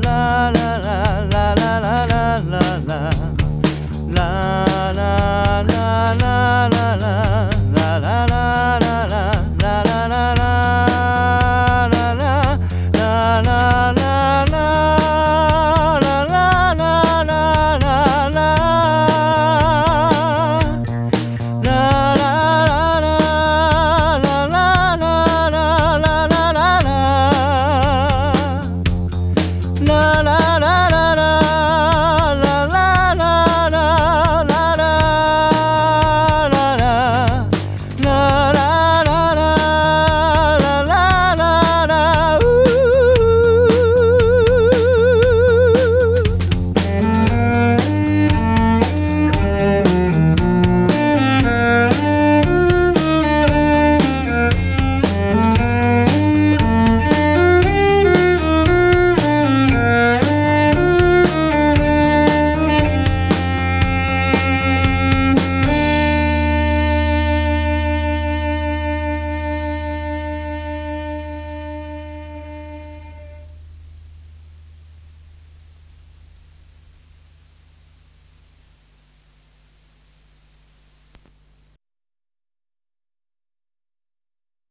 la la